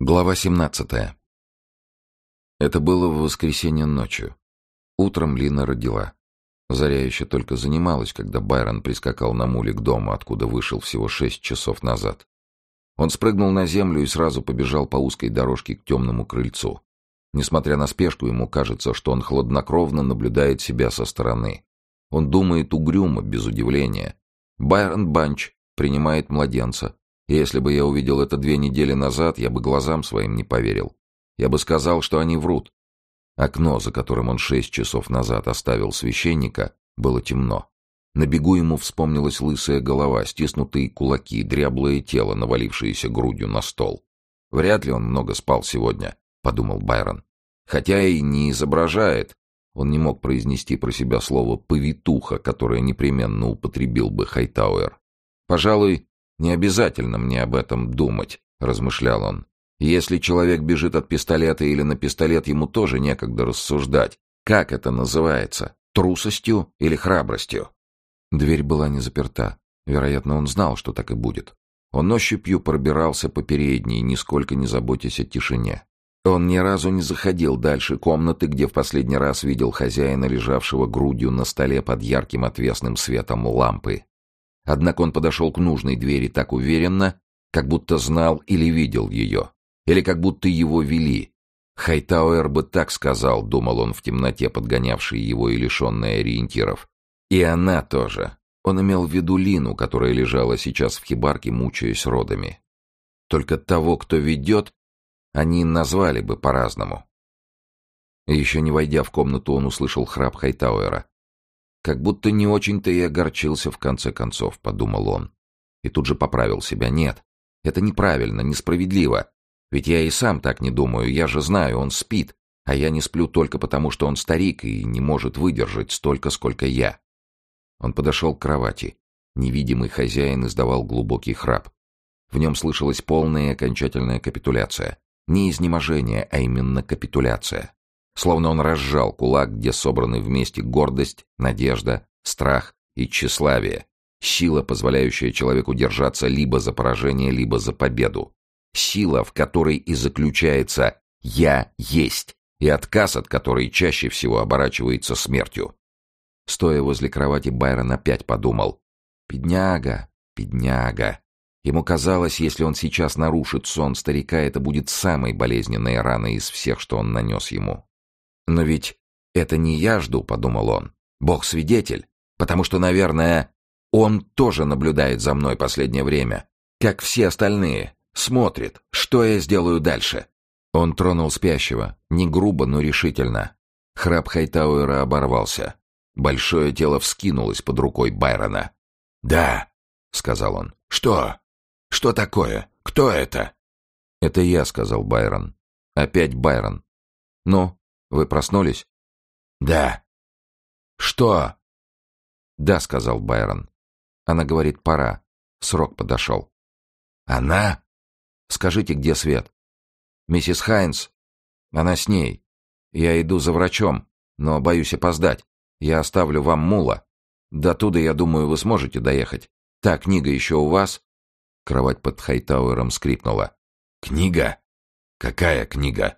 Глава 17. Это было в воскресенье ночью. Утром Лина родила. Заря еще только занималась, когда Байрон прискакал на муле к дому, откуда вышел всего шесть часов назад. Он спрыгнул на землю и сразу побежал по узкой дорожке к темному крыльцу. Несмотря на спешку, ему кажется, что он хладнокровно наблюдает себя со стороны. Он думает угрюмо, без удивления. Байрон Банч принимает младенца, если бы я увидел это две недели назад, я бы глазам своим не поверил. Я бы сказал, что они врут. Окно, за которым он шесть часов назад оставил священника, было темно. На бегу ему вспомнилась лысая голова, стиснутые кулаки, дряблое тело, навалившееся грудью на стол. «Вряд ли он много спал сегодня», — подумал Байрон. «Хотя и не изображает». Он не мог произнести про себя слово «повитуха», которое непременно употребил бы Хайтауэр. Пожалуй, «Не обязательно мне об этом думать», — размышлял он. «Если человек бежит от пистолета или на пистолет, ему тоже некогда рассуждать. Как это называется? Трусостью или храбростью?» Дверь была не заперта. Вероятно, он знал, что так и будет. Он ощупью пробирался по передней, нисколько не заботясь о тишине. Он ни разу не заходил дальше комнаты, где в последний раз видел хозяина, лежавшего грудью на столе под ярким отвесным светом лампы. Однако он подошел к нужной двери так уверенно, как будто знал или видел ее, или как будто его вели. Хайтауэр бы так сказал, думал он в темноте, подгонявший его и лишенный ориентиров. И она тоже. Он имел в виду Лину, которая лежала сейчас в хибарке, мучаясь родами. Только того, кто ведет, они назвали бы по-разному. Еще не войдя в комнату, он услышал храп Хайтауэра. Как будто не очень-то и огорчился в конце концов, подумал он. И тут же поправил себя. Нет, это неправильно, несправедливо. Ведь я и сам так не думаю, я же знаю, он спит, а я не сплю только потому, что он старик и не может выдержать столько, сколько я. Он подошел к кровати. Невидимый хозяин издавал глубокий храп. В нем слышалась полная и окончательная капитуляция. Не изнеможение, а именно капитуляция. Словно он разжал кулак, где собраны вместе гордость, надежда, страх и тщеславие. Сила, позволяющая человеку держаться либо за поражение, либо за победу. Сила, в которой и заключается «я есть», и отказ от которой чаще всего оборачивается смертью. Стоя возле кровати, Байрон опять подумал «Бедняга, бедняга». Ему казалось, если он сейчас нарушит сон старика, это будет самой болезненной раной из всех, что он нанес ему. Но ведь это не я жду, подумал он. Бог свидетель, потому что, наверное, он тоже наблюдает за мной последнее время, как все остальные, смотрит, что я сделаю дальше. Он тронул спящего, не грубо, но решительно. Храп Хайтауэра оборвался. Большое тело вскинулось под рукой Байрона. «Да», — сказал он. «Что? Что такое? Кто это?» «Это я», — сказал Байрон. «Опять Байрон. Ну, вы проснулись? Да. Что? Да, сказал Байрон. Она говорит, пора. Срок подошел. Она? Скажите, где свет? Миссис Хайнс. Она с ней. Я иду за врачом, но боюсь опоздать. Я оставлю вам мула. До туда, я думаю, вы сможете доехать. Та книга еще у вас? Кровать под Хайтауэром скрипнула. Книга? Какая книга?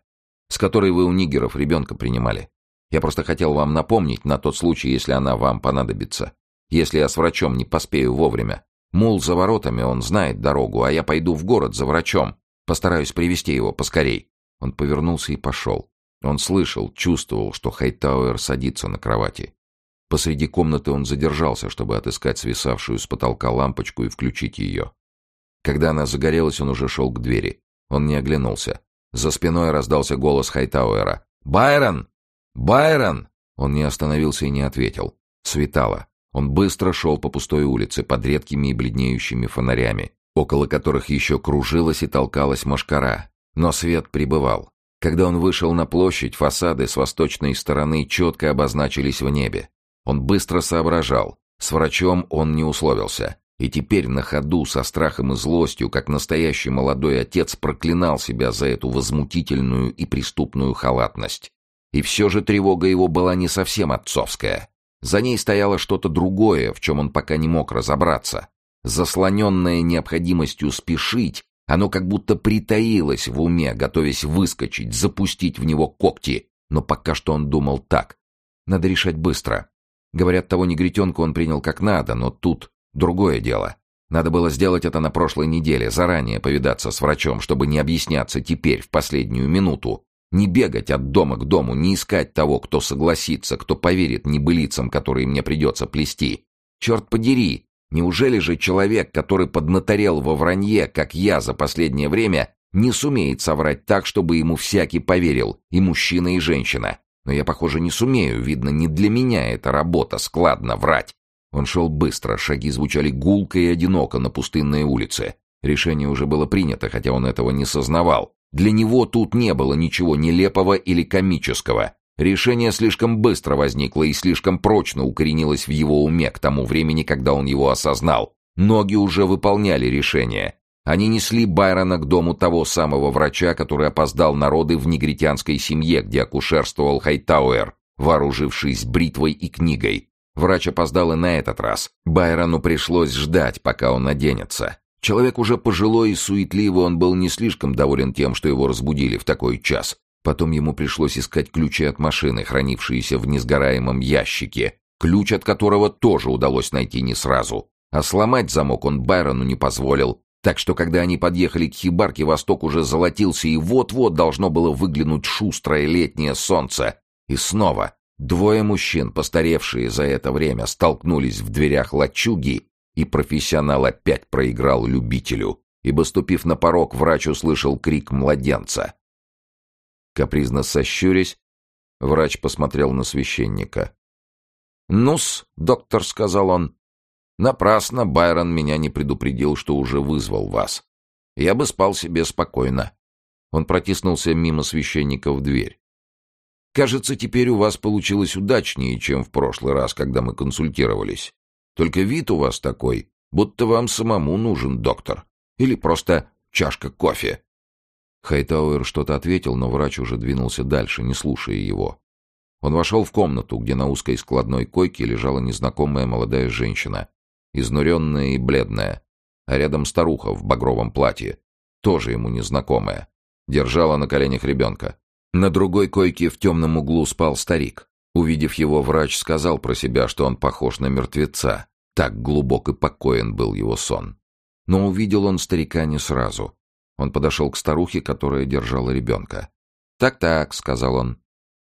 С которой вы у нигеров ребенка принимали. Я просто хотел вам напомнить на тот случай, если она вам понадобится. Если я с врачом не поспею вовремя. Мул за воротами, он знает дорогу, а я пойду в город за врачом. Постараюсь привести его поскорей». Он повернулся и пошел. Он слышал, чувствовал, что Хайтауэр садится на кровати. Посреди комнаты он задержался, чтобы отыскать свисавшую с потолка лампочку и включить ее. Когда она загорелась, он уже шел к двери. Он не оглянулся. За спиной раздался голос Хайтауэра. «Байрон! Байрон!» Он не остановился и не ответил. Светало. Он быстро шел по пустой улице под редкими и бледнеющими фонарями, около которых еще кружилась и толкалась машкара. Но свет прибывал. Когда он вышел на площадь, фасады с восточной стороны четко обозначились в небе. Он быстро соображал. С врачом он не условился. И теперь на ходу, со страхом и злостью, как настоящий молодой отец, проклинал себя за эту возмутительную и преступную халатность. И все же тревога его была не совсем отцовская. За ней стояло что-то другое, в чем он пока не мог разобраться. Заслоненное необходимостью спешить, Оно как будто притаилось в уме, готовясь выскочить, запустить в него когти. Но пока что он думал так. Надо решать быстро. Говорят, того негритенка он принял как надо, но тут другое дело. Надо было сделать это на прошлой неделе, заранее повидаться с врачом, чтобы не объясняться теперь, в последнюю минуту. Не бегать от дома к дому, не искать того, кто согласится, кто поверит небылицам, которые мне придется плести. Черт подери! Неужели же человек, который поднаторел во вранье, как я за последнее время, не сумеет соврать так, чтобы ему всякий поверил, и мужчина, и женщина? Но я, похоже, не сумею, видно, не для меня эта работа, складно врать. Он шел быстро, шаги звучали гулко и одиноко на пустынной улице. Решение уже было принято, хотя он этого не сознавал. Для него тут не было ничего нелепого или комического. Решение слишком быстро возникло и слишком прочно укоренилось в его уме к тому времени, когда он его осознал. Ноги уже выполняли решение. Они несли Байрона к дому того самого врача, который опоздал на роды в негритянской семье, где акушерствовал Хайтауэр, вооружившись бритвой и книгой. Врач опоздал и на этот раз. Байрону пришлось ждать, пока он оденется. Человек уже пожилой и суетливый, он был не слишком доволен тем, что его разбудили в такой час. Потом ему пришлось искать ключи от машины, хранившиеся в несгораемом ящике, ключ от которого тоже удалось найти не сразу. А сломать замок он Байрону не позволил, так что когда они подъехали к хибарке, восток уже золотился, и вот-вот должно было выглянуть шустрое летнее солнце. И снова двое мужчин, постаревшие за это время, столкнулись в дверях лачуги и профессионал опять проиграл любителю, ибо, ступив на порог, врач услышал крик младенца. Капризно сощурясь, врач посмотрел на священника. «Ну-с, доктор», — сказал он, — «напрасно Байрон меня не предупредил, что уже вызвал вас. Я бы спал себе спокойно». Он протиснулся мимо священника в дверь. «Кажется, теперь у вас получилось удачнее, чем в прошлый раз, когда мы консультировались. Только вид у вас такой, будто вам самому нужен доктор. Или просто чашка кофе». Хайтауэр что-то ответил, но врач уже двинулся дальше, не слушая его. Он вошел в комнату, где на узкой складной койке лежала незнакомая молодая женщина, изнуренная и бледная, а рядом старуха в багровом платье, тоже ему незнакомая, держала на коленях ребенка. На другой койке в темном углу спал старик. Увидев его, врач сказал про себя, что он похож на мертвеца. Так глубок и покоен был его сон. Но увидел он старика не сразу. Он подошел к старухе, которая держала ребенка. «Так-так», — сказал он.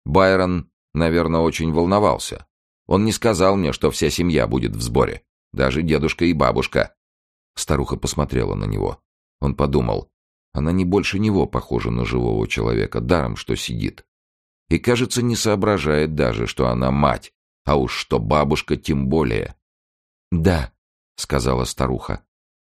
«Байрон, наверное, очень волновался. Он не сказал мне, что вся семья будет в сборе. Даже дедушка и бабушка». Старуха посмотрела на него. Он подумал, она не больше него похожа на живого человека, даром, что сидит и, кажется, не соображает даже, что она мать, а уж что бабушка тем более. «Да», — сказала старуха.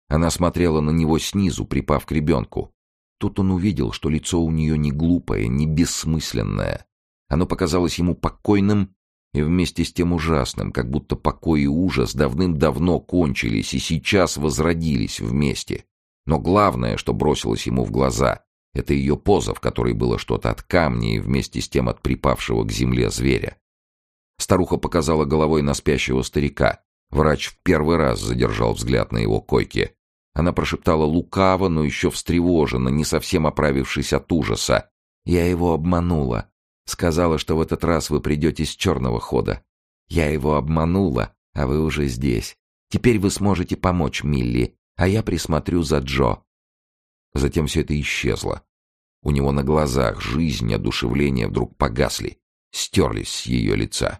Она смотрела на него снизу, припав к ребенку. Тут он увидел, что лицо у нее не глупое, не бессмысленное. Оно показалось ему покойным и вместе с тем ужасным, как будто покой и ужас давным-давно кончились и сейчас возродились вместе. Но главное, что бросилось ему в глаза, это ее поза, в которой было что-то от камня и вместе с тем от припавшего к земле зверя. Старуха показала головой на спящего старика. Врач в первый раз задержал взгляд на его койке. Она прошептала лукаво, но еще встревоженно, не совсем оправившись от ужаса. «Я его обманула. Сказала, что в этот раз вы придете с черного хода. Я его обманула, а вы уже здесь. Теперь вы сможете помочь Милли, а я присмотрю за Джо. Затем все это исчезло. У него на глазах жизнь и одушевление вдруг погасли, стерлись с ее лица.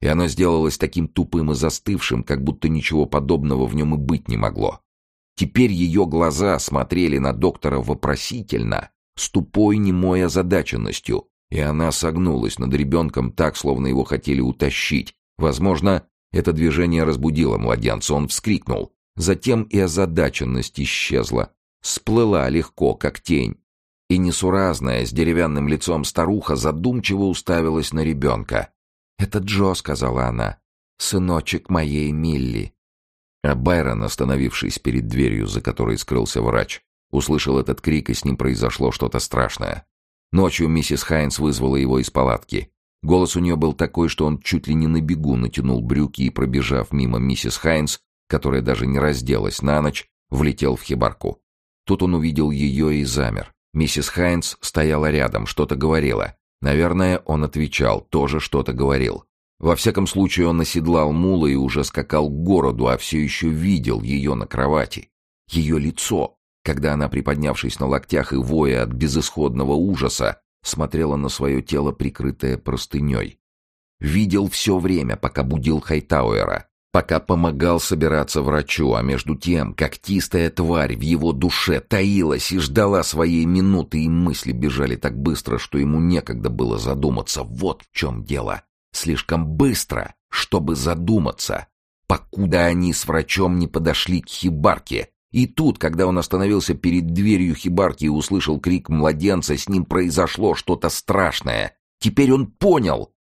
И оно сделалось таким тупым и застывшим, как будто ничего подобного в нем и быть не могло. Теперь ее глаза смотрели на доктора вопросительно, с тупой немой озадаченностью, и она согнулась над ребенком так, словно его хотели утащить. Возможно, это движение разбудило младенца, он вскрикнул. Затем и озадаченность исчезла, сплыла легко, как тень. И несуразная, с деревянным лицом старуха задумчиво уставилась на ребенка. «Это Джо», — сказала она, — «сыночек моей Милли». А Байрон, остановившись перед дверью, за которой скрылся врач, услышал этот крик, и с ним произошло что-то страшное. Ночью миссис Хайнс вызвала его из палатки. Голос у нее был такой, что он чуть ли не на бегу натянул брюки и, пробежав мимо миссис Хайнс, которая даже не разделась на ночь, влетел в хибарку. Тут он увидел ее и замер. Миссис Хайнс стояла рядом, что-то говорила. Наверное, он отвечал, тоже что-то говорил. Во всяком случае, он оседлал мула и уже скакал к городу, а все еще видел ее на кровати. Ее лицо, когда она, приподнявшись на локтях и воя от безысходного ужаса, смотрела на свое тело, прикрытое простыней. Видел все время, пока будил Хайтауэра, пока помогал собираться врачу, а между тем когтистая тварь в его душе таилась и ждала своей минуты, и мысли бежали так быстро, что ему некогда было задуматься. Вот в чем дело. Слишком быстро, чтобы задуматься, покуда они с врачом не подошли к хибарке. И тут, когда он остановился перед дверью хибарки и услышал крик младенца, с ним произошло что-то страшное. Теперь он понял,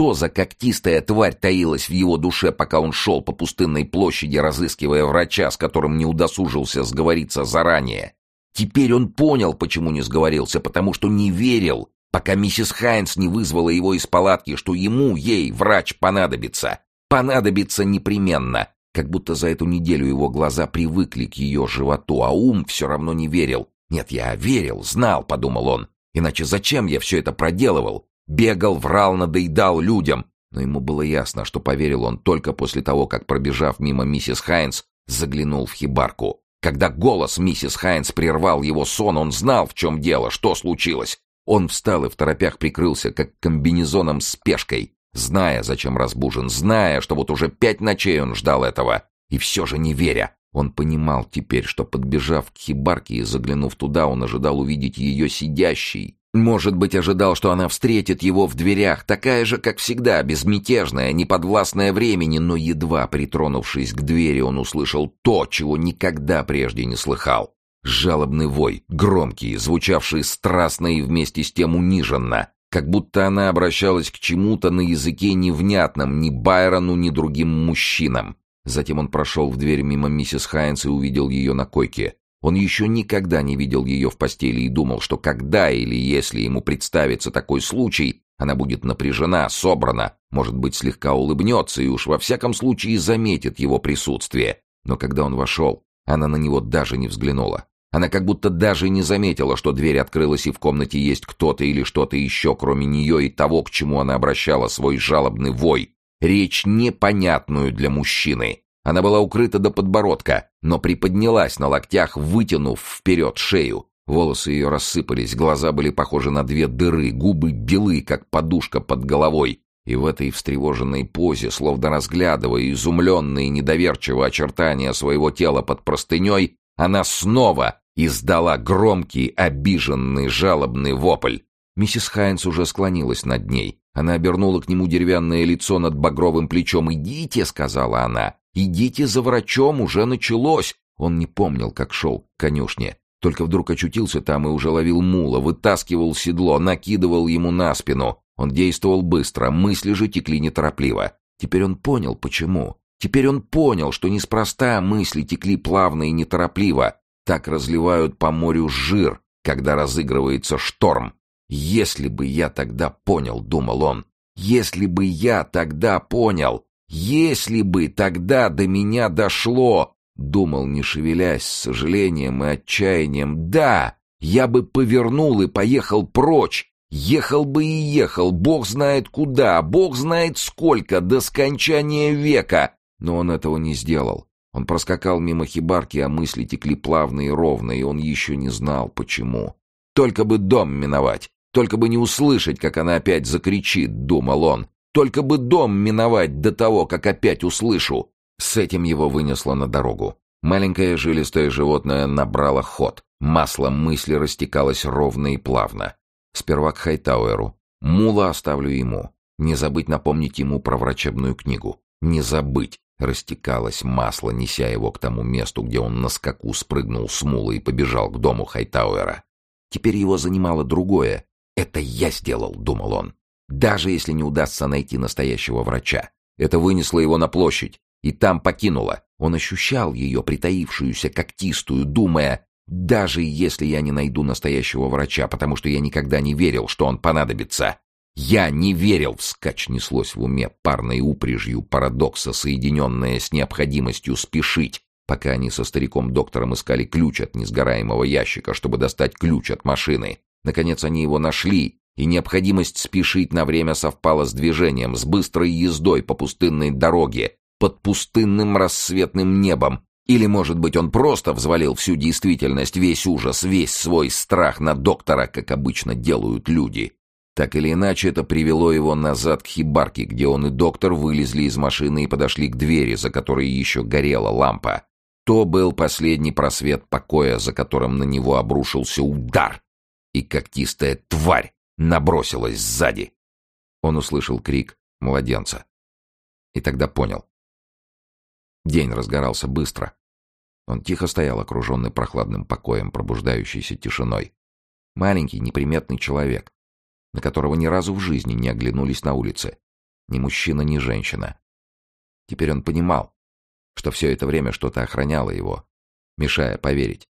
что за когтистая тварь таилась в его душе, пока он шел по пустынной площади, разыскивая врача, с которым не удосужился сговориться заранее. Теперь он понял, почему не сговорился, потому что не верил, пока миссис Хайнс не вызвала его из палатки, что ему, ей, врач понадобится. Понадобится непременно. Как будто за эту неделю его глаза привыкли к ее животу, а ум все равно не верил. «Нет, я верил, знал», — подумал он. «Иначе зачем я все это проделывал? Бегал, врал, надоедал людям». Но ему было ясно, что поверил он только после того, как, пробежав мимо миссис Хайнс, заглянул в хибарку. Когда голос миссис Хайнс прервал его сон, он знал, в чем дело, что случилось. Он встал и в торопях прикрылся, как комбинезоном с пешкой, зная, зачем разбужен, зная, что вот уже пять ночей он ждал этого, и все же не веря. Он понимал теперь, что, подбежав к хибарке и заглянув туда, он ожидал увидеть ее сидящей. Может быть, ожидал, что она встретит его в дверях, такая же, как всегда, безмятежная, неподвластная времени, но едва притронувшись к двери, он услышал то, чего никогда прежде не слыхал. Жалобный вой, громкий, звучавший страстно и вместе с тем униженно, как будто она обращалась к чему-то на языке невнятном ни Байрону, ни другим мужчинам. Затем он прошел в дверь мимо миссис Хайнс и увидел ее на койке. Он еще никогда не видел ее в постели и думал, что когда или если ему представится такой случай, она будет напряжена, собрана, может быть, слегка улыбнется и уж во всяком случае заметит его присутствие. Но когда он вошел, она на него даже не взглянула. Она как будто даже не заметила, что дверь открылась и в комнате есть кто-то или что-то еще, кроме нее и того, к чему она обращала свой жалобный вой. Речь непонятную для мужчины. Она была укрыта до подбородка, но приподнялась на локтях, вытянув вперед шею. Волосы ее рассыпались, глаза были похожи на две дыры, губы белы, как подушка под головой. И в этой встревоженной позе, словно разглядывая изумленные недоверчивые очертания своего тела под простыней, она снова издала громкий, обиженный, жалобный вопль. Миссис Хайнс уже склонилась над ней. Она обернула к нему деревянное лицо над багровым плечом. «Идите», — сказала она, — «идите за врачом, уже началось». Он не помнил, как шел к конюшне. Только вдруг очутился там и уже ловил мула, вытаскивал седло, накидывал ему на спину. Он действовал быстро, мысли же текли неторопливо. Теперь он понял, почему. Теперь он понял, что неспроста мысли текли плавно и неторопливо. Так разливают по морю жир, когда разыгрывается шторм. «Если бы я тогда понял», — думал он, — «если бы я тогда понял, если бы тогда до меня дошло», — думал, не шевелясь, с сожалением и отчаянием, «да, я бы повернул и поехал прочь, ехал бы и ехал, бог знает куда, бог знает сколько, до скончания века». Но он этого не сделал. Он проскакал мимо хибарки, а мысли текли плавно и ровно, и он еще не знал, почему. Только бы дом миновать, только бы не услышать, как она опять закричит, думал он. Только бы дом миновать до того, как опять услышу. С этим его вынесло на дорогу. Маленькое жилистое животное набрало ход. Масло мысли растекалось ровно и плавно. Сперва к Хайтауэру. Мула оставлю ему. Не забыть напомнить ему про врачебную книгу. Не забыть. Растекалось масло, неся его к тому месту, где он на скаку спрыгнул с мула и побежал к дому Хайтауэра. Теперь его занимало другое, «Это я сделал», — думал он. «Даже если не удастся найти настоящего врача. Это вынесло его на площадь, и там покинуло. Он ощущал ее, притаившуюся, когтистую, думая, даже если я не найду настоящего врача, потому что я никогда не верил, что он понадобится. Я не верил, вскачь неслось в уме парной упряжью парадокса, соединенная с необходимостью спешить, пока они со стариком-доктором искали ключ от несгораемого ящика, чтобы достать ключ от машины. Наконец они его нашли, и необходимость спешить на время совпала с движением, с быстрой ездой по пустынной дороге, под пустынным рассветным небом. Или, может быть, он просто взвалил всю действительность, весь ужас, весь свой страх на доктора, как обычно делают люди. Так или иначе, это привело его назад к хибарке, где он и доктор вылезли из машины и подошли к двери, за которой еще горела лампа. То был последний просвет покоя, за которым на него обрушился удар. И когтистая тварь набросилась сзади. Он услышал крик младенца. И тогда понял. День разгорался быстро. Он тихо стоял, окруженный прохладным покоем, пробуждающейся тишиной. Маленький, неприметный человек, на которого ни разу в жизни не оглянулись на улице. Ни мужчина, ни женщина. Теперь он понимал, что все это время что-то охраняло его, мешая поверить.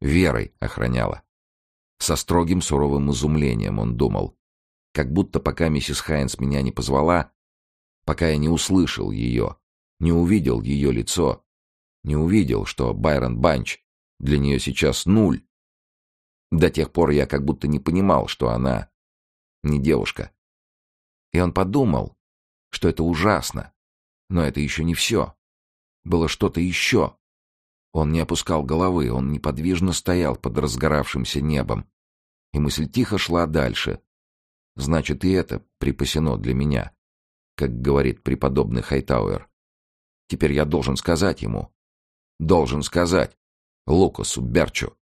Верой охраняло. Со строгим суровым изумлением он думал, как будто пока миссис Хайнс меня не позвала, пока я не услышал ее, не увидел ее лицо, не увидел, что Байрон Банч для нее сейчас нуль. До тех пор я как будто не понимал, что она не девушка. И он подумал, что это ужасно, но это еще не все. Было что-то еще. Он не опускал головы, он неподвижно стоял под разгоравшимся небом. И мысль тихо шла дальше. Значит, и это припасено для меня, как говорит преподобный Хайтауэр. Теперь я должен сказать ему. Должен сказать. Лукасу Берчу.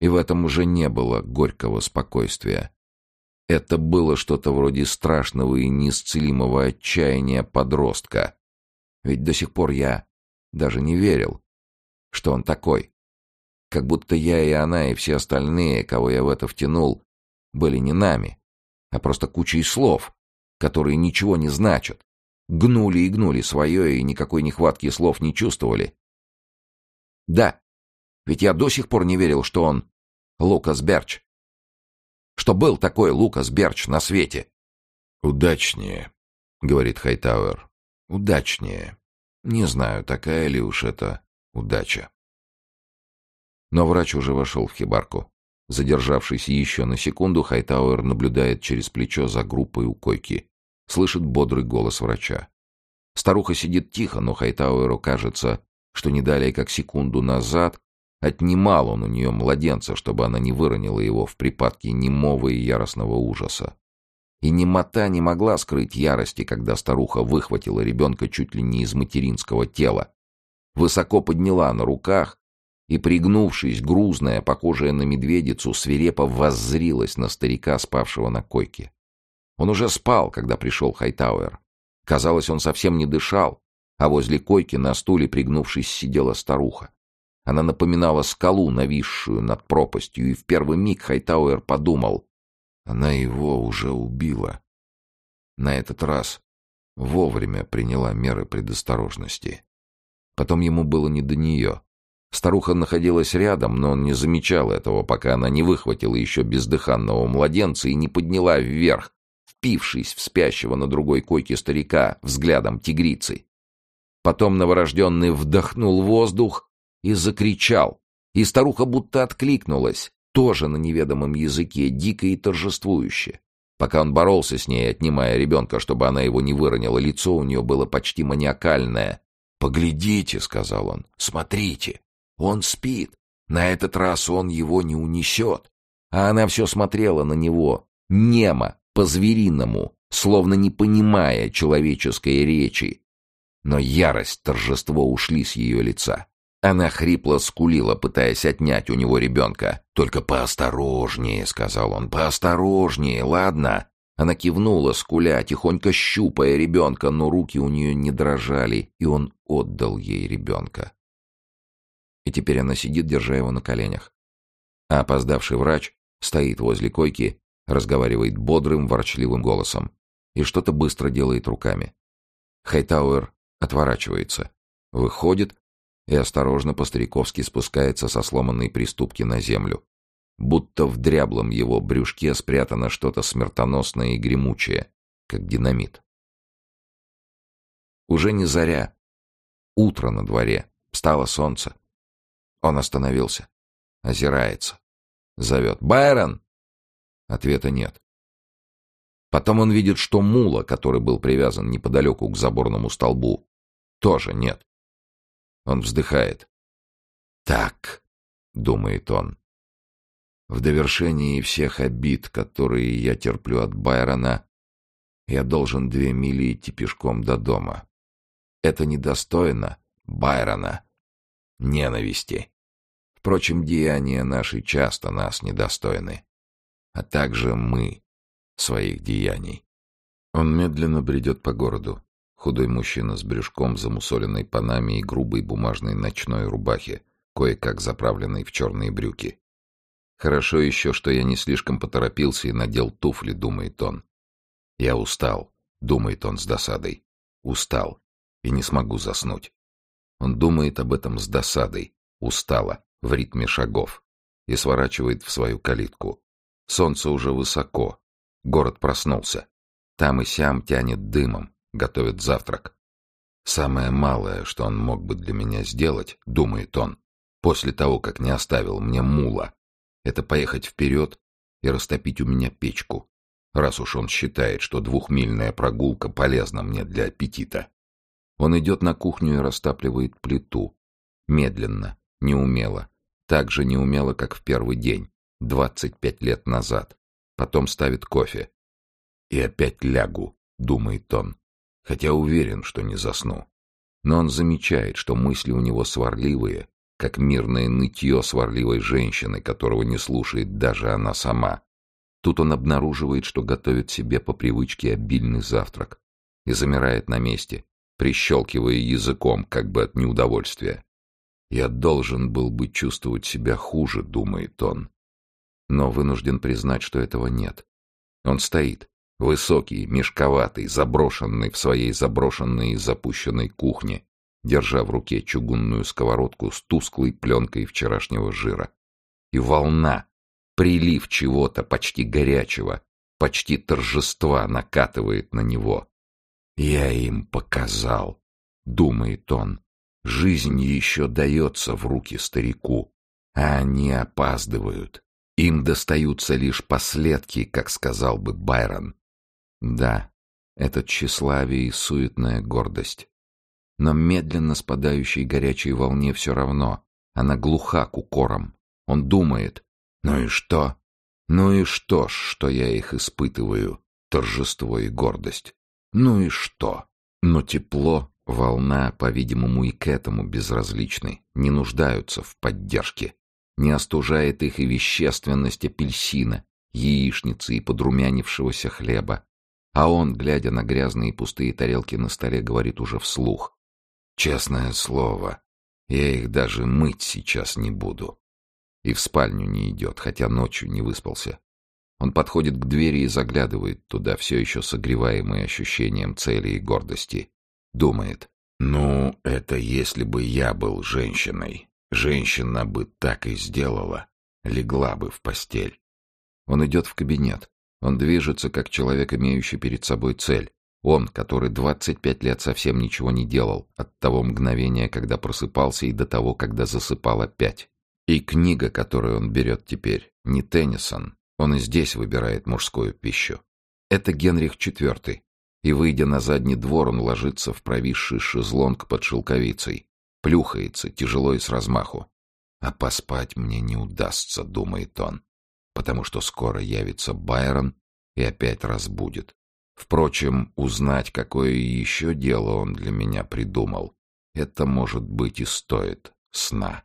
И в этом уже не было горького спокойствия. Это было что-то вроде страшного и неисцелимого отчаяния подростка. Ведь до сих пор я даже не верил, что он такой. Как будто я и она, и все остальные, кого я в это втянул, были не нами, а просто кучей слов, которые ничего не значат. Гнули и гнули свое, и никакой нехватки слов не чувствовали. Да, ведь я до сих пор не верил, что он Лукас Берч. Что был такой Лукас Берч на свете. «Удачнее», — говорит Хайтауэр. «Удачнее. Не знаю, такая ли уж это удача». Но врач уже вошел в хибарку. Задержавшись еще на секунду, Хайтауэр наблюдает через плечо за группой у койки. Слышит бодрый голос врача. Старуха сидит тихо, но Хайтауэру кажется, что не далее как секунду назад отнимал он у нее младенца, чтобы она не выронила его в припадке немого и яростного ужаса. И немота не могла скрыть ярости, когда старуха выхватила ребенка чуть ли не из материнского тела. Высоко подняла на руках и, пригнувшись, грузная, похожая на медведицу, свирепо воззрилась на старика, спавшего на койке. Он уже спал, когда пришел Хайтауэр. Казалось, он совсем не дышал, а возле койки на стуле, пригнувшись, сидела старуха. Она напоминала скалу, нависшую над пропастью, и в первый миг Хайтауэр подумал, она его уже убила. На этот раз вовремя приняла меры предосторожности. Потом ему было не до нее. Старуха находилась рядом, но он не замечал этого, пока она не выхватила еще бездыханного младенца и не подняла вверх, впившись в спящего на другой койке старика взглядом тигрицы. Потом новорожденный вдохнул воздух и закричал, и старуха будто откликнулась, тоже на неведомом языке, дико и торжествующе. Пока он боролся с ней, отнимая ребенка, чтобы она его не выронила, лицо у нее было почти маниакальное. «Поглядите», — сказал он, — «смотрите, он спит. На этот раз он его не унесет». А она все смотрела на него, немо, по-звериному, словно не понимая человеческой речи. Но ярость, торжество ушли с ее лица. Она хрипло скулила, пытаясь отнять у него ребенка. «Только поосторожнее», — сказал он, — «поосторожнее, ладно?» Она кивнула, скуля, тихонько щупая ребенка, но руки у нее не дрожали, и он отдал ей ребенка. И теперь она сидит, держа его на коленях. А опоздавший врач стоит возле койки разговаривает бодрым, ворчливым голосом и что-то быстро делает руками. Хайтауэр отворачивается, выходит и осторожно по-стариковски спускается со сломанной приступки на землю. Будто в дряблом его брюшке спрятано что-то смертоносное и гремучее, как динамит. Уже не заря. Утро на дворе, Встало солнце. Он остановился. Озирается. Зовет. «Байрон!» Ответа нет. Потом он видит, что мула, который был привязан неподалеку к заборному столбу, тоже нет. Он вздыхает. «Так», — думает он, — «в довершении всех обид, которые я терплю от Байрона, я должен две мили идти пешком до дома. Это недостойно Байрона. Ненависти. Впрочем, деяния наши часто нас недостойны, а также мы своих деяний. Он медленно бредет по городу. Худой мужчина с брюшком, замусоленной панами и грубой бумажной ночной рубахе, кое-как заправленной в черные брюки. Хорошо еще, что я не слишком поторопился и надел туфли, думает он. Я устал, думает он с досадой. Устал и не смогу заснуть. Он думает об этом с досадой, устало, в ритме шагов, и сворачивает в свою калитку. Солнце уже высоко, город проснулся. Там и сям тянет дымом, готовит завтрак. Самое малое, что он мог бы для меня сделать, думает он, после того, как не оставил мне мула, это поехать вперед и растопить у меня печку, раз уж он считает, что двухмильная прогулка полезна мне для аппетита. Он идет на кухню и растапливает плиту. Медленно, неумело. Так же неумело, как в первый день, двадцать пять лет назад. Потом ставит кофе. И опять лягу, думает он, хотя уверен, что не засну. Но он замечает, что мысли у него сварливые, как мирное нытье сварливой женщины, которого не слушает даже она сама. Тут он обнаруживает, что готовит себе по привычке обильный завтрак и замирает на месте, прищелкивая языком, как бы от неудовольствия. «Я должен был бы чувствовать себя хуже», — думает он. Но вынужден признать, что этого нет. Он стоит, высокий, мешковатый, заброшенный в своей заброшенной и запущенной кухне, держа в руке чугунную сковородку с тусклой пленкой вчерашнего жира. И волна, прилив чего-то почти горячего, почти торжества накатывает на него. «Я им показал», — думает он. «Жизнь еще дается в руки старику, а они опаздывают. Им достаются лишь последки, как сказал бы Байрон. Да, это тщеславие и суетная гордость. Но медленно спадающей горячей волне все равно. Она глуха к укорам. Он думает. Ну и что? Ну и что ж, что я их испытываю, торжество и гордость. Ну и что? Но тепло, волна, по-видимому, и к этому безразличны, не нуждаются в поддержке. Не остужает их и вещественность апельсина, яичницы и подрумянившегося хлеба. А он, глядя на грязные пустые тарелки на столе, говорит уже вслух. «Честное слово, я их даже мыть сейчас не буду». И в спальню не идет, хотя ночью не выспался. Он подходит к двери и заглядывает туда, все еще согреваемый ощущением цели и гордости. Думает, ну, это если бы я был женщиной. Женщина бы так и сделала. Легла бы в постель. Он идет в кабинет. Он движется, как человек, имеющий перед собой цель. Он, который двадцать пять лет совсем ничего не делал, от того мгновения, когда просыпался, и до того, когда засыпал опять. И книга, которую он берет теперь, не Теннисон, он и здесь выбирает мужскую пищу. Это Генрих IV. И, выйдя на задний двор, он ложится в провисший шезлонг под шелковицей. Плюхается, тяжело и с размаху. А поспать мне не удастся, думает он, потому что скоро явится Байрон и опять разбудит. Впрочем, узнать, какое еще дело он для меня придумал, это, может быть, и стоит сна.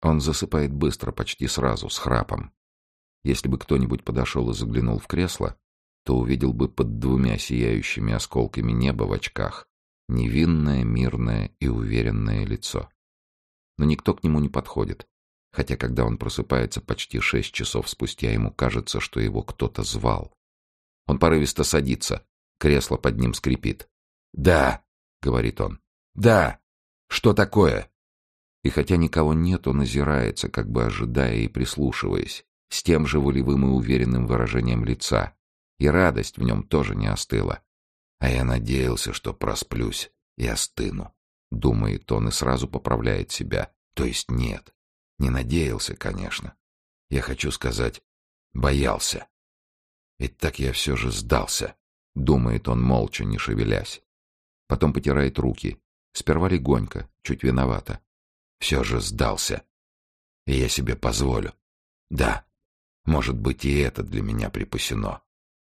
Он засыпает быстро, почти сразу, с храпом. Если бы кто-нибудь подошел и заглянул в кресло, то увидел бы под двумя сияющими осколками неба в очках невинное, мирное и уверенное лицо. Но никто к нему не подходит, хотя когда он просыпается почти шесть часов спустя, ему кажется, что его кто-то звал. Он порывисто садится, кресло под ним скрипит. «Да», — говорит он, — «да, что такое?» И хотя никого нет, он озирается, как бы ожидая и прислушиваясь с тем же волевым и уверенным выражением лица, и радость в нем тоже не остыла. А я надеялся, что просплюсь и остыну. думает он и сразу поправляет себя. То есть нет, не надеялся, конечно. Я хочу сказать, боялся. Ведь так я все же сдался, думает он молча, не шевелясь. Потом потирает руки. Сперва легонько, чуть виновато. Все же сдался. И я себе позволю. Да, может быть, и это для меня припасено.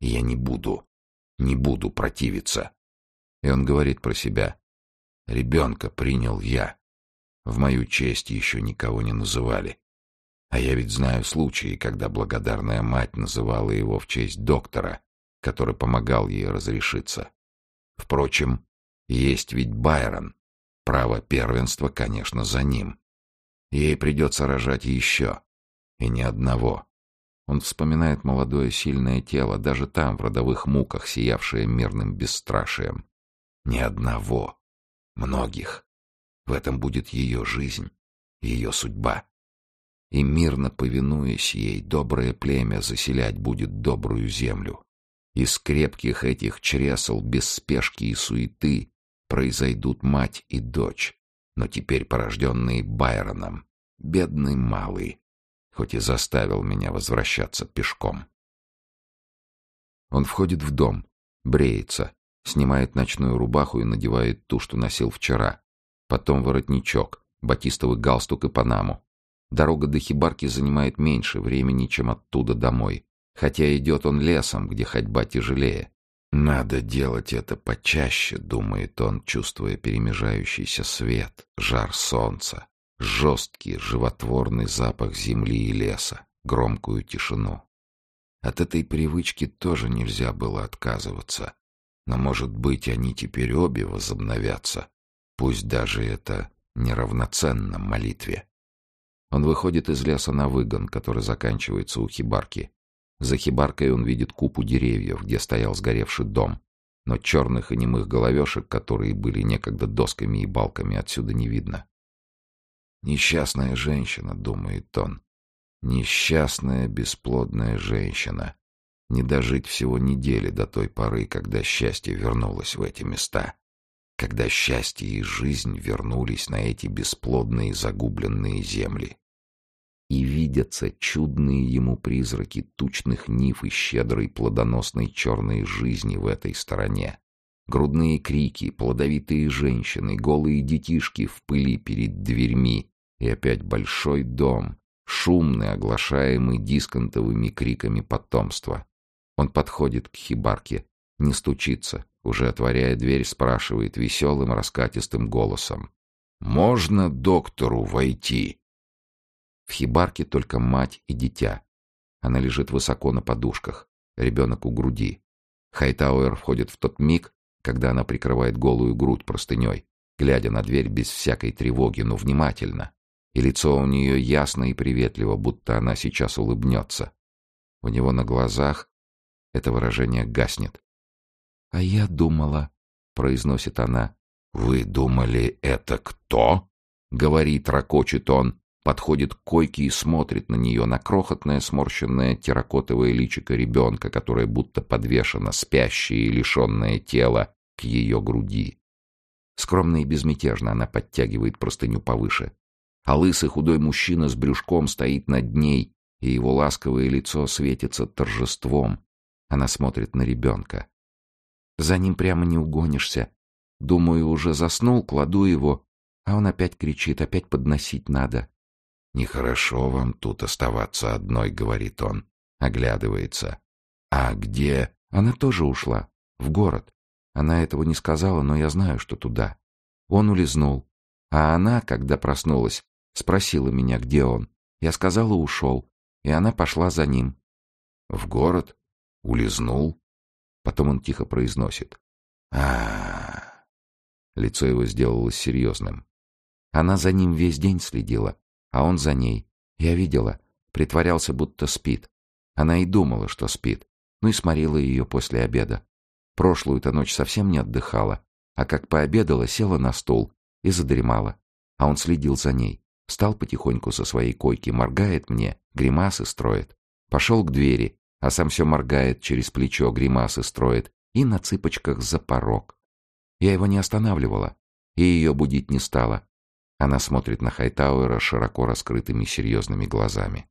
И я не буду, не буду противиться. И он говорит про себя. Ребенка принял я. В мою честь еще никого не называли. А я ведь знаю случаи, когда благодарная мать называла его в честь доктора, который помогал ей разрешиться. Впрочем, есть ведь Байрон. Право первенства, конечно, за ним. Ей придется рожать еще. И ни одного. Он вспоминает молодое сильное тело, даже там, в родовых муках, сиявшее мирным бесстрашием. Ни одного. Многих. В этом будет ее жизнь, ее судьба. И мирно повинуясь ей, доброе племя заселять будет добрую землю. Из крепких этих чресл, без спешки и суеты, произойдут мать и дочь, но теперь порожденные Байроном. Бедный малый, хоть и заставил меня возвращаться пешком. Он входит в дом, бреется, снимает ночную рубаху и надевает ту, что носил вчера. Потом воротничок, батистовый галстук и панаму. Дорога до хибарки занимает меньше времени, чем оттуда домой. Хотя идет он лесом, где ходьба тяжелее. «Надо делать это почаще», — думает он, чувствуя перемежающийся свет, жар солнца, жесткий, животворный запах земли и леса, громкую тишину. От этой привычки тоже нельзя было отказываться. Но, может быть, они теперь обе возобновятся, пусть даже это неравноценно молитве. Он выходит из леса на выгон, который заканчивается у хибарки. За хибаркой он видит купу деревьев, где стоял сгоревший дом. Но черных и немых головешек, которые были некогда досками и балками, отсюда не видно. «Несчастная женщина», — думает он. «Несчастная, бесплодная женщина. Не дожить всего недели до той поры, когда счастье вернулось в эти места. Когда счастье и жизнь вернулись на эти бесплодные загубленные земли и видятся чудные ему призраки тучных нив и щедрой плодоносной черной жизни в этой стороне. Грудные крики, плодовитые женщины, голые детишки в пыли перед дверьми и опять большой дом, шумный, оглашаемый дисконтовыми криками потомства. Он подходит к хибарке, не стучится, уже отворяя дверь, спрашивает веселым раскатистым голосом. «Можно доктору войти?» В хибарке только мать и дитя. Она лежит высоко на подушках, ребенок у груди. Хайтауэр входит в тот миг, когда она прикрывает голую грудь простыней, глядя на дверь без всякой тревоги, но внимательно. И лицо у нее ясно и приветливо, будто она сейчас улыбнется. У него на глазах это выражение гаснет. «А я думала», — произносит она. «Вы думали, это кто?» — говорит, ракочет он подходит к койке и смотрит на нее, на крохотное сморщенное терракотовое личико ребенка, которое будто подвешено, спящее и лишенное тела, к ее груди. Скромно и безмятежно она подтягивает простыню повыше. А лысый худой мужчина с брюшком стоит над ней, и его ласковое лицо светится торжеством. Она смотрит на ребенка. За ним прямо не угонишься. Думаю, уже заснул, кладу его, а он опять кричит, опять подносить надо. «Нехорошо вам тут оставаться одной», — говорит он. Оглядывается. «А где?» Она тоже ушла. В город. Она этого не сказала, но я знаю, что туда. Он улизнул. А она, когда проснулась, спросила меня, где он. Я сказала, ушел. И она пошла за ним. «В город? Улизнул?» Потом он тихо произносит. а. Лицо его сделалось серьезным. Она за ним весь день следила а он за ней. Я видела. Притворялся, будто спит. Она и думала, что спит. Ну и сморила ее после обеда. Прошлую-то ночь совсем не отдыхала. А как пообедала, села на стул и задремала. А он следил за ней. Встал потихоньку со своей койки, моргает мне, гримасы строит. Пошел к двери, а сам все моргает, через плечо гримасы строит и на цыпочках за порог. Я его не останавливала. И ее будить не стала. Она смотрит на Хайтауэра широко раскрытыми серьезными глазами.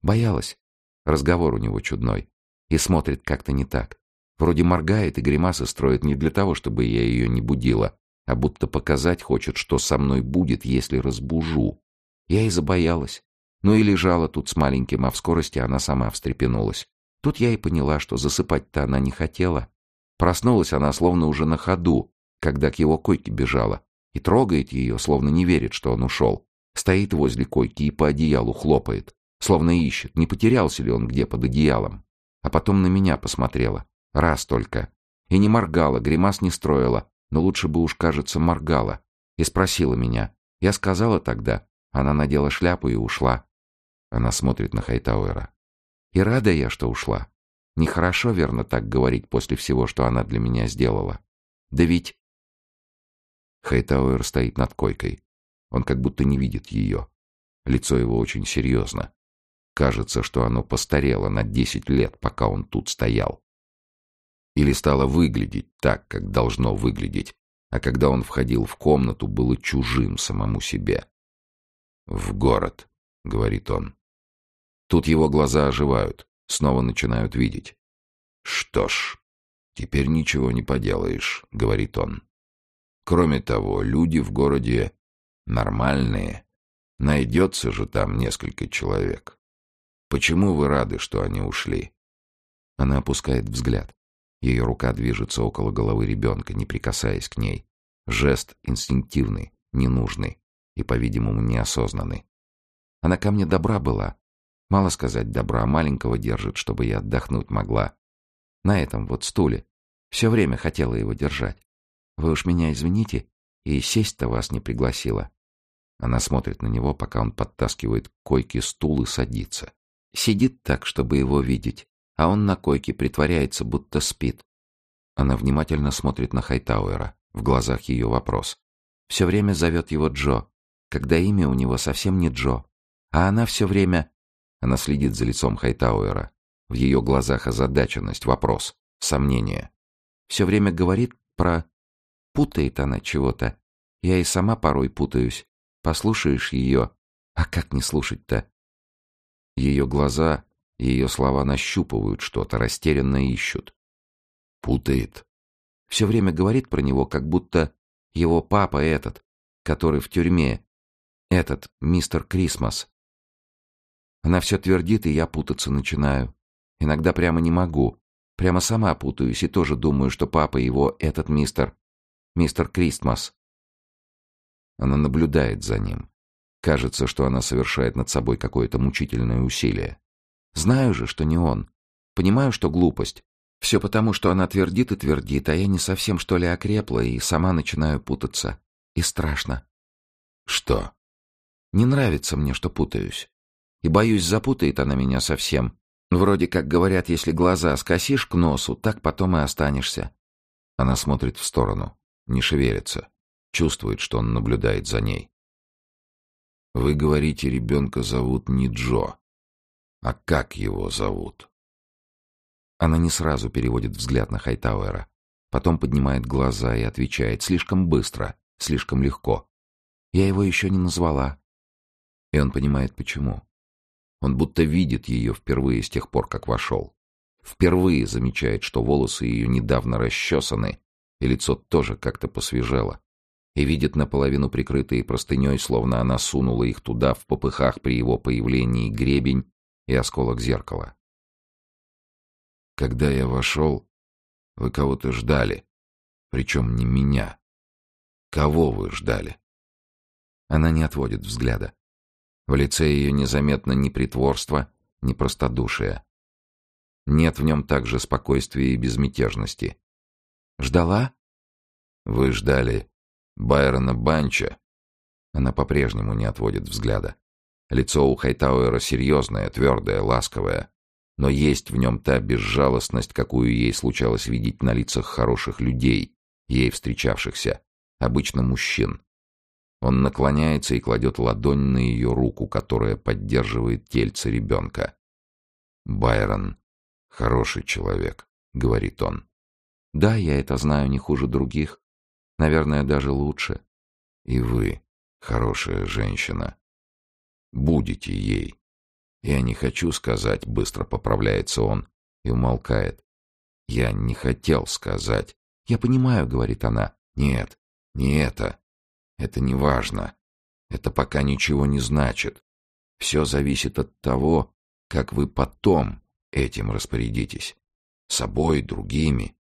Боялась. Разговор у него чудной. И смотрит как-то не так. Вроде моргает и гримасы строит не для того, чтобы я ее не будила, а будто показать хочет, что со мной будет, если разбужу. Я и забоялась. Ну и лежала тут с маленьким, а в скорости она сама встрепенулась. Тут я и поняла, что засыпать-то она не хотела. Проснулась она словно уже на ходу, когда к его койке бежала, и трогает ее, словно не верит, что он ушел. Стоит возле койки и по одеялу хлопает, словно ищет, не потерялся ли он где под одеялом. А потом на меня посмотрела. Раз только. И не моргала, гримас не строила, но лучше бы уж, кажется, моргала. И спросила меня. Я сказала тогда. Она надела шляпу и ушла. Она смотрит на Хайтауэра. И рада я, что ушла. Нехорошо, верно, так говорить после всего, что она для меня сделала. Да ведь... Хайтауэр стоит над койкой. Он как будто не видит ее. Лицо его очень серьезно. Кажется, что оно постарело на десять лет, пока он тут стоял. Или стало выглядеть так, как должно выглядеть, а когда он входил в комнату, было чужим самому себе. «В город», — говорит он. Тут его глаза оживают, снова начинают видеть. «Что ж, теперь ничего не поделаешь», — говорит он. «Кроме того, люди в городе нормальные. Найдется же там несколько человек. Почему вы рады, что они ушли?» Она опускает взгляд. Ее рука движется около головы ребенка, не прикасаясь к ней. Жест инстинктивный, ненужный и, по-видимому, неосознанный. Она ко мне добра была, Мало сказать добра, маленького держит, чтобы я отдохнуть могла. На этом вот стуле. Все время хотела его держать. Вы уж меня извините, и сесть-то вас не пригласила. Она смотрит на него, пока он подтаскивает к койке стул и садится. Сидит так, чтобы его видеть, а он на койке притворяется, будто спит. Она внимательно смотрит на Хайтауэра. В глазах ее вопрос. Все время зовет его Джо, когда имя у него совсем не Джо. А она все время она следит за лицом Хайтауэра. В ее глазах озадаченность, вопрос, сомнение. Все время говорит про... Путает она чего-то. Я и сама порой путаюсь. Послушаешь ее, а как не слушать-то? Ее глаза, ее слова нащупывают что-то, растерянно ищут. Путает. Все время говорит про него, как будто его папа этот, который в тюрьме, этот мистер Крисмас. Она все твердит, и я путаться начинаю. Иногда прямо не могу. Прямо сама путаюсь и тоже думаю, что папа его этот мистер... Мистер Кристмас. Она наблюдает за ним. Кажется, что она совершает над собой какое-то мучительное усилие. Знаю же, что не он. Понимаю, что глупость. Все потому, что она твердит и твердит, а я не совсем, что ли, окрепла и сама начинаю путаться. И страшно. Что? Не нравится мне, что путаюсь. И, боюсь, запутает она меня совсем. Вроде как говорят, если глаза скосишь к носу, так потом и останешься. Она смотрит в сторону, не шевелится, чувствует, что он наблюдает за ней. Вы говорите, ребенка зовут не Джо. А как его зовут? Она не сразу переводит взгляд на Хайтауэра. Потом поднимает глаза и отвечает слишком быстро, слишком легко. Я его еще не назвала. И он понимает, почему. Он будто видит ее впервые с тех пор, как вошел. Впервые замечает, что волосы ее недавно расчесаны, и лицо тоже как-то посвежело. И видит наполовину прикрытые простыней, словно она сунула их туда в попыхах при его появлении гребень и осколок зеркала. Когда я вошел, вы кого-то ждали, причем не меня. Кого вы ждали? Она не отводит взгляда. В лице ее незаметно ни притворства, ни простодушия. Нет в нем также спокойствия и безмятежности. «Ждала?» «Вы ждали Байрона Банча?» Она по-прежнему не отводит взгляда. Лицо у Хайтауэра серьезное, твердое, ласковое. Но есть в нем та безжалостность, какую ей случалось видеть на лицах хороших людей, ей встречавшихся, обычно мужчин. Он наклоняется и кладет ладонь на ее руку, которая поддерживает тельце ребенка. «Байрон — хороший человек», — говорит он. «Да, я это знаю не хуже других. Наверное, даже лучше. И вы, хорошая женщина, будете ей. Я не хочу сказать, быстро поправляется он и умолкает. Я не хотел сказать. Я понимаю, говорит она. Нет, не это. Это не важно. Это пока ничего не значит. Все зависит от того, как вы потом этим распорядитесь. Собой, другими.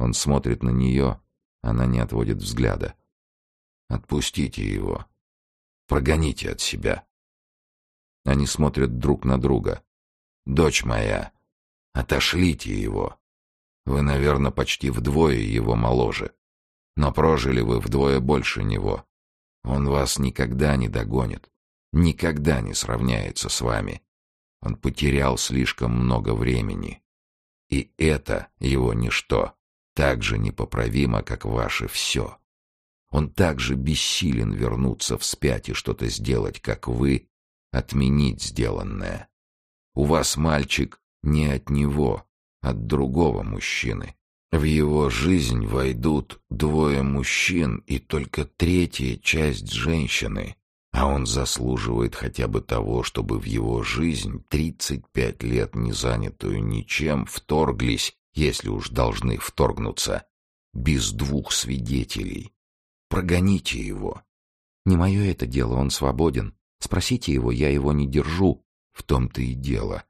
Он смотрит на нее, она не отводит взгляда. Отпустите его. Прогоните от себя. Они смотрят друг на друга. «Дочь моя, отошлите его. Вы, наверное, почти вдвое его моложе. Но прожили вы вдвое больше него. Он вас никогда не догонит, никогда не сравняется с вами. Он потерял слишком много времени. И это его ничто, так же непоправимо, как ваше все. Он так же бессилен вернуться вспять и что-то сделать, как вы, отменить сделанное. У вас мальчик не от него, от другого мужчины. В его жизнь войдут двое мужчин и только третья часть женщины, а он заслуживает хотя бы того, чтобы в его жизнь, 35 лет не занятую ничем, вторглись, если уж должны вторгнуться, без двух свидетелей. Прогоните его. Не мое это дело, он свободен. Спросите его, я его не держу. В том-то и дело.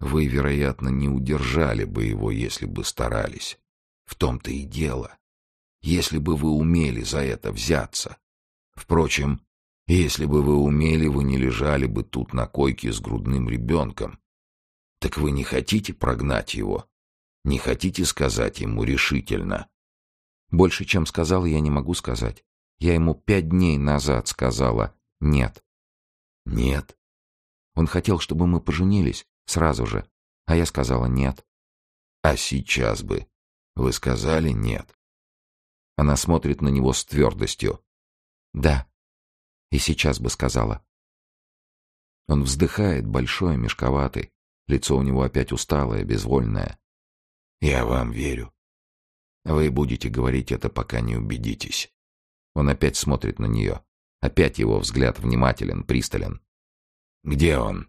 Вы, вероятно, не удержали бы его, если бы старались. В том-то и дело. Если бы вы умели за это взяться. Впрочем, если бы вы умели, вы не лежали бы тут на койке с грудным ребенком. Так вы не хотите прогнать его? Не хотите сказать ему решительно? Больше, чем сказал, я не могу сказать. Я ему пять дней назад сказала «нет». Нет. Он хотел, чтобы мы поженились сразу же, а я сказала нет. А сейчас бы вы сказали нет. Она смотрит на него с твердостью. Да. И сейчас бы сказала. Он вздыхает, большой, мешковатый. Лицо у него опять усталое, безвольное. Я вам верю. Вы будете говорить это, пока не убедитесь. Он опять смотрит на нее. Опять его взгляд внимателен, пристален. «Где он?»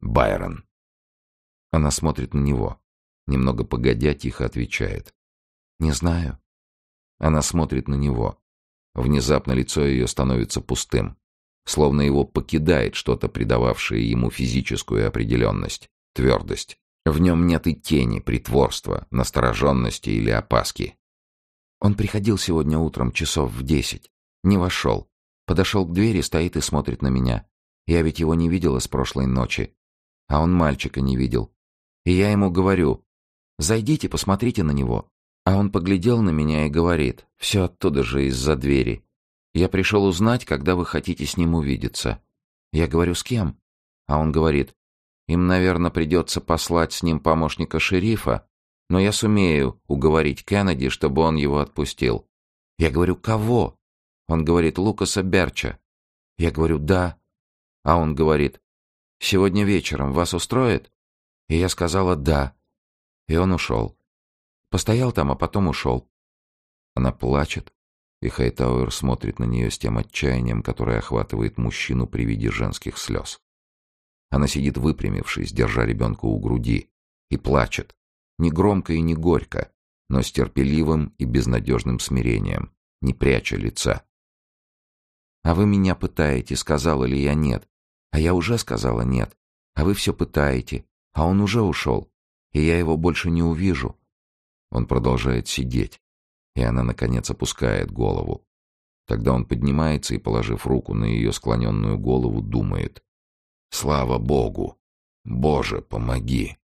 «Байрон». Она смотрит на него. Немного погодя, тихо отвечает. «Не знаю». Она смотрит на него. Внезапно лицо ее становится пустым. Словно его покидает что-то, придававшее ему физическую определенность, твердость. В нем нет и тени притворства, настороженности или опаски. Он приходил сегодня утром часов в десять. Не вошел. Подошел к двери, стоит и смотрит на меня. Я ведь его не видела с прошлой ночи. А он мальчика не видел. И я ему говорю, зайдите, посмотрите на него. А он поглядел на меня и говорит, все оттуда же из-за двери. Я пришел узнать, когда вы хотите с ним увидеться. Я говорю, с кем? А он говорит, им, наверное, придется послать с ним помощника шерифа, но я сумею уговорить Кеннеди, чтобы он его отпустил. Я говорю, кого? Он говорит, Лукаса Берча. Я говорю, да. А он говорит, сегодня вечером вас устроит? И я сказала, да. И он ушел. Постоял там, а потом ушел. Она плачет, и Хайтауэр смотрит на нее с тем отчаянием, которое охватывает мужчину при виде женских слез. Она сидит выпрямившись, держа ребенка у груди, и плачет. Не громко и не горько, но с терпеливым и безнадежным смирением, не пряча лица. «А вы меня пытаете, сказала ли я нет. А я уже сказала нет. А вы все пытаете. А он уже ушел. И я его больше не увижу». Он продолжает сидеть, и она, наконец, опускает голову. Тогда он поднимается и, положив руку на ее склоненную голову, думает. Слава Богу! Боже, помоги!»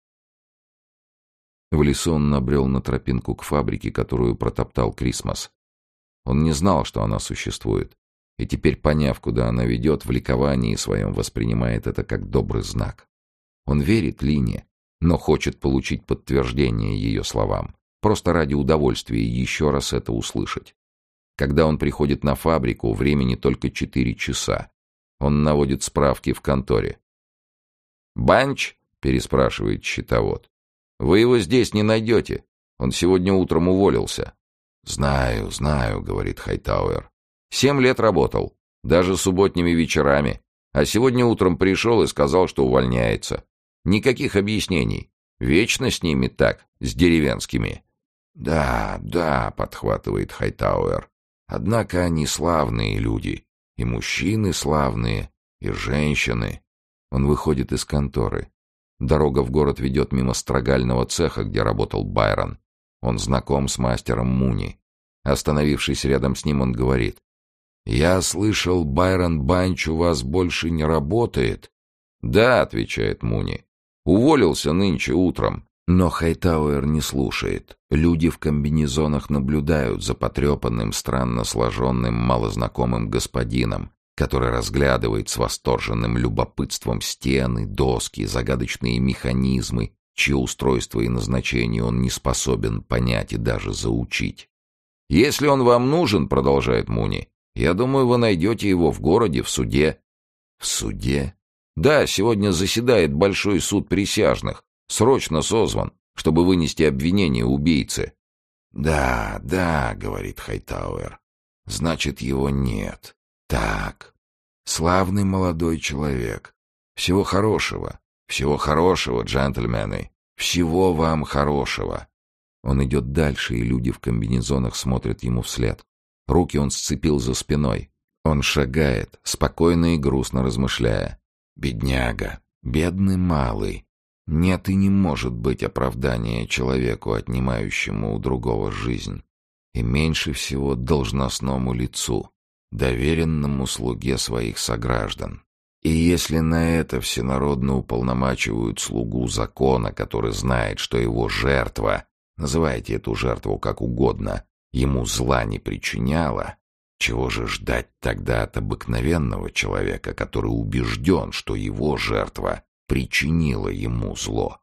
В лесу он набрел на тропинку к фабрике, которую протоптал Крисмас. Он не знал, что она существует, и теперь, поняв, куда она ведет, в ликовании своем воспринимает это как добрый знак. Он верит Лине, но хочет получить подтверждение ее словам, просто ради удовольствия еще раз это услышать. Когда он приходит на фабрику, времени только четыре часа, он наводит справки в конторе. «Банч?» — переспрашивает счетовод. «Вы его здесь не найдете. Он сегодня утром уволился». «Знаю, знаю», — говорит Хайтауэр. Семь лет работал, даже субботними вечерами. А сегодня утром пришел и сказал, что увольняется. Никаких объяснений. Вечно с ними так, с деревенскими. «Да, да», — подхватывает Хайтауэр. «Однако они славные люди. И мужчины славные, и женщины». Он выходит из конторы. Дорога в город ведет мимо строгального цеха, где работал Байрон. Он знаком с мастером Муни. Остановившись рядом с ним, он говорит. «Я слышал, Байрон Банч у вас больше не работает?» «Да», — отвечает Муни. «Уволился нынче утром». Но Хайтауэр не слушает. Люди в комбинезонах наблюдают за потрепанным, странно сложенным, малознакомым господином, который разглядывает с восторженным любопытством стены, доски, загадочные механизмы, чье устройство и назначение он не способен понять и даже заучить. «Если он вам нужен, — продолжает Муни, — я думаю, вы найдете его в городе, в суде». «В суде?» «Да, сегодня заседает Большой суд присяжных. Срочно созван, чтобы вынести обвинение убийце». «Да, да, — говорит Хайтауэр, — значит, его нет. Так, славный молодой человек. Всего хорошего, всего хорошего, джентльмены, всего вам хорошего». Он идет дальше, и люди в комбинезонах смотрят ему вслед. Руки он сцепил за спиной. Он шагает, спокойно и грустно размышляя. «Бедняга, бедный малый. Нет и не может быть оправдания человеку, отнимающему у другого жизнь. И меньше всего должностному лицу, доверенному слуге своих сограждан. И если на это всенародно уполномачивают слугу закона, который знает, что его жертва называйте эту жертву как угодно, ему зла не причиняла, чего же ждать тогда от обыкновенного человека, который убежден, что его жертва причинила ему зло?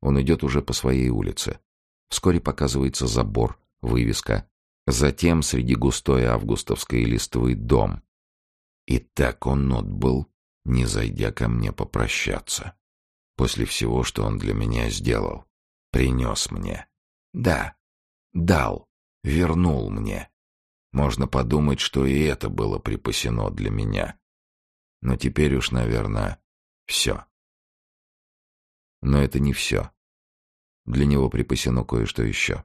Он идет уже по своей улице. Вскоре показывается забор, вывеска. Затем среди густой августовской листвы дом. И так он отбыл, не зайдя ко мне попрощаться. После всего, что он для меня сделал принес мне. Да, дал, вернул мне. Можно подумать, что и это было припасено для меня. Но теперь уж, наверное, все. Но это не все. Для него припасено кое-что еще.